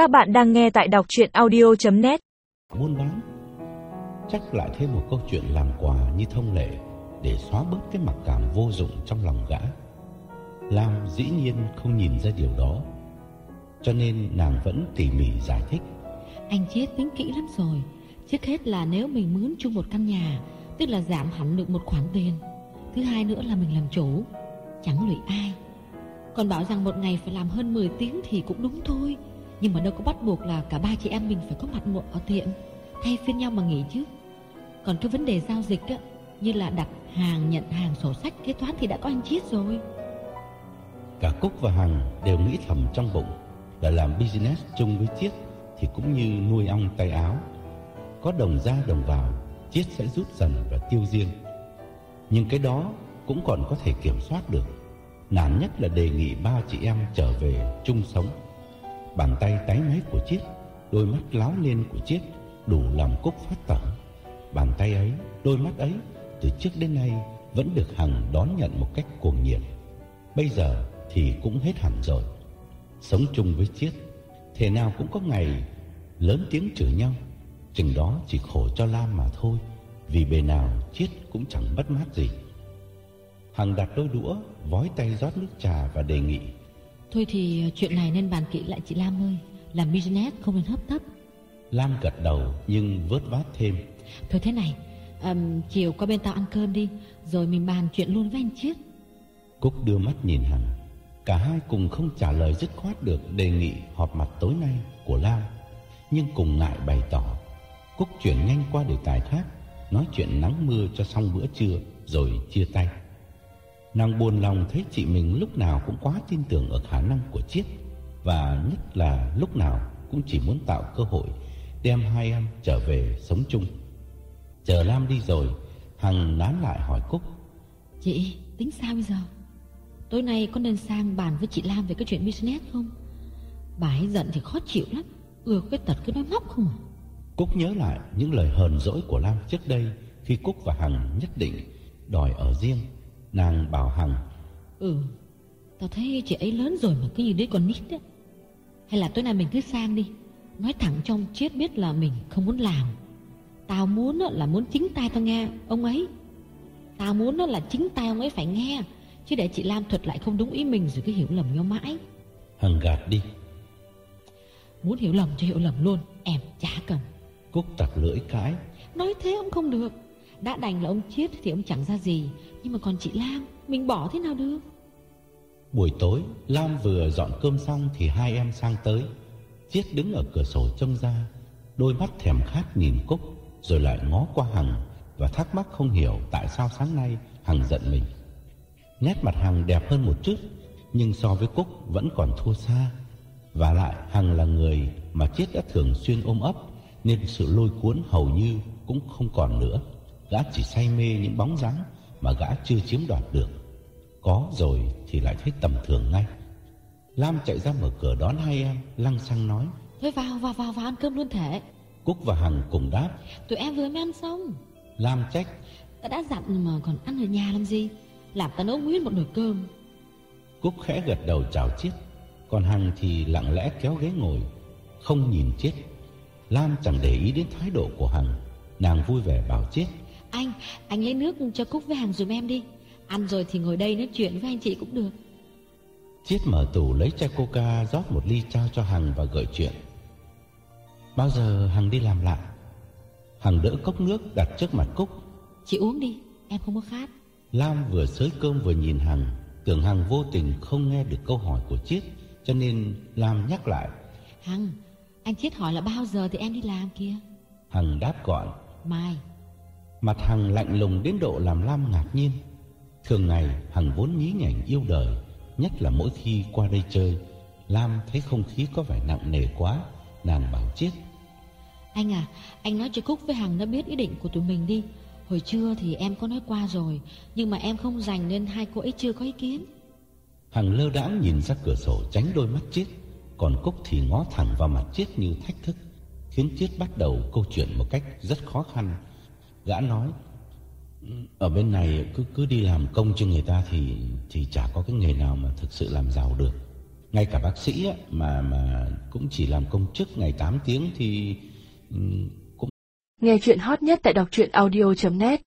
Các bạn đang nghe tại đọc chuyện audio.net buôn bán Chắc lại thêm một câu chuyện làm quà như thông lệ Để xóa bớt cái mặc cảm vô dụng trong lòng gã. Lam dĩ nhiên không nhìn ra điều đó Cho nên nàng vẫn tỉ mỉ giải thích. Anh chết tính kỹ lắm rồi Trước hết là nếu mình mướn chung một căn nhà Tức là giảm hẳn được một khoản tiền. Thứ hai nữa là mình làm chủ Chẳng lụy ai. Còn bảo rằng một ngày phải làm hơn 10 tiếng thì cũng đúng thôi nhưng mà đâu có bắt buộc là cả ba chị em mình phải có mặt muộn ở tiệm Thay phiên nhau mà nghỉ chứ. Còn cái vấn đề giao dịch á Như là đặt hàng, nhận hàng, sổ sách, kế toán thì đã có anh Chiết rồi. Cả Cúc và Hằng đều nghĩ thầm trong bụng Là làm business chung với Chiết Thì cũng như nuôi ong tay áo. Có đồng ra đồng vào Chiết sẽ rút dần và tiêu riêng. Nhưng cái đó cũng còn có thể kiểm soát được. Nản nhất là đề nghị ba chị em trở về chung sống. Bàn tay tái máy của Chiết Đôi mắt láo lên của Chiết Đủ làm Cúc phát tẩm Bàn tay ấy, đôi mắt ấy Từ trước đến nay vẫn được Hằng đón nhận một cách cuồng nhiệt. Bây giờ thì cũng hết hẳn rồi. Sống chung với Chiết Thế nào cũng có ngày Lớn tiếng chửi nhau. Chừng đó chỉ khổ cho Lam mà thôi Vì bề nào Chiết cũng chẳng bất mát gì. Hằng đặt đôi đũa Vói tay rót nước trà và đề nghị Thôi thì chuyện này nên bàn kỹ lại chị Lam ơi. Làm business không nên hấp tấp. Lam gật đầu nhưng vớt vát thêm. Thôi thế này ừm, Chiều qua bên tao ăn cơm đi Rồi mình bàn chuyện luôn với anh Chiết Cúc đưa mắt nhìn Hằng Cả hai cùng không trả lời dứt khoát được đề nghị họp mặt tối nay của Lam. Nhưng cùng ngại bày tỏ Cúc chuyển nhanh qua đề tài khác Nói chuyện nắng mưa cho xong bữa trưa Rồi chia tay Nàng buồn lòng thấy chị mình lúc nào cũng quá tin tưởng ở khả năng của Chiết Và nhất là lúc nào cũng chỉ muốn tạo cơ hội Đem hai em trở về sống chung. Chờ Lam đi rồi Hằng nán lại hỏi Cúc. Chị tính sao bây giờ? Tối nay có nên sang bàn với chị Lam về cái chuyện business không? Bà ấy giận thì khó chịu lắm Ừ cái tật cứ nói móc không à? Cúc nhớ lại những lời hờn dỗi của Lam trước đây Khi Cúc và Hằng nhất định đòi ở riêng Nàng bảo Hằng Ừ Tao thấy chị ấy lớn rồi mà cứ như đứa con nít đấy Hay là tối nay mình cứ sang đi Nói thẳng trong chết biết là mình không muốn làm. Tao muốn là muốn chính tay tao nghe ông ấy. Tao muốn là chính tay ông ấy phải nghe Chứ để chị Lam thuật lại không đúng ý mình rồi cứ hiểu lầm nhau mãi. Hằng gạt đi. Muốn hiểu lầm cho hiểu lầm luôn Em chả cần. Cúc tặc lưỡi cãi Nói thế ông không được đã đành là ông chết thì ông chẳng ra gì. Nhưng mà còn chị Lam, Mình bỏ thế nào được? Buổi tối, Lam vừa dọn cơm xong Thì hai em sang tới. Chiết đứng ở cửa sổ trông ra, Đôi mắt thèm khát nhìn Cúc, Rồi lại ngó qua Hằng Và thắc mắc không hiểu tại sao sáng nay Hằng giận mình. Nét mặt Hằng đẹp hơn một chút, Nhưng so với Cúc vẫn còn thua xa. Và lại, Hằng là người Mà Chiết đã thường xuyên ôm ấp, Nên sự lôi cuốn hầu như Cũng không còn nữa. Gã chỉ say mê những bóng dáng Mà gã chưa chiếm đoạt được. Có rồi thì lại thấy tầm thường ngay. Lam chạy ra mở cửa đón hai em Lăng xăng nói. Thôi vào vào vào vào ăn cơm luôn thể. Cúc và Hằng cùng đáp. Tụi em vừa mới ăn xong. Lam trách. Ta đã dặn mà còn ăn ở nhà làm gì? Làm ta nấu nguyên một nồi cơm. Cúc khẽ gật đầu chào Chiết. Còn Hằng thì lặng lẽ kéo ghế ngồi Không nhìn Chiết. Lam chẳng để ý đến thái độ của Hằng. Nàng vui vẻ bảo Chiết Anh, anh lấy nước cho Cúc với Hằng dùm em đi. Ăn rồi thì ngồi đây nói chuyện với anh chị cũng được. Chiết mở tủ lấy chai coca rót một ly trao cho Hằng và gợi chuyện. Bao giờ Hằng đi làm lại? Hằng đỡ cốc nước đặt trước mặt Cúc. Chị uống đi, em không có khát. Lam vừa xới cơm vừa nhìn Hằng. Tưởng Hằng vô tình không nghe được câu hỏi của Chiết Cho nên Lam nhắc lại. Hằng, anh Chiết hỏi là bao giờ thì em đi làm kia Hằng đáp gọn. Mai Mặt Hằng lạnh lùng đến độ làm Lam ngạc nhiên. Thường ngày Hằng vốn nhí nhảnh yêu đời Nhất là mỗi khi qua đây chơi Lam thấy không khí có vẻ nặng nề quá Nàng bảo Chiết Anh à, anh nói cho Cúc với Hằng nó biết ý định của tụi mình đi. Hồi trưa thì em có nói qua rồi Nhưng mà em không dành nên hai cô ấy chưa có ý kiến. Hằng lơ đãng nhìn ra cửa sổ tránh đôi mắt Chiết Còn Cúc thì ngó thẳng vào mặt Chiết như thách thức Khiến Chiết bắt đầu câu chuyện một cách rất khó khăn Gã nói. Ở bên này cứ cứ đi làm công cho người ta thì thì chả có cái nghề nào mà thực sự làm giàu được. Ngay cả bác sĩ á, mà mà cũng chỉ làm công chức ngày 8 tiếng thì ừ, cũng Nghe chuyện hot nhất tại đọc truyện audio.net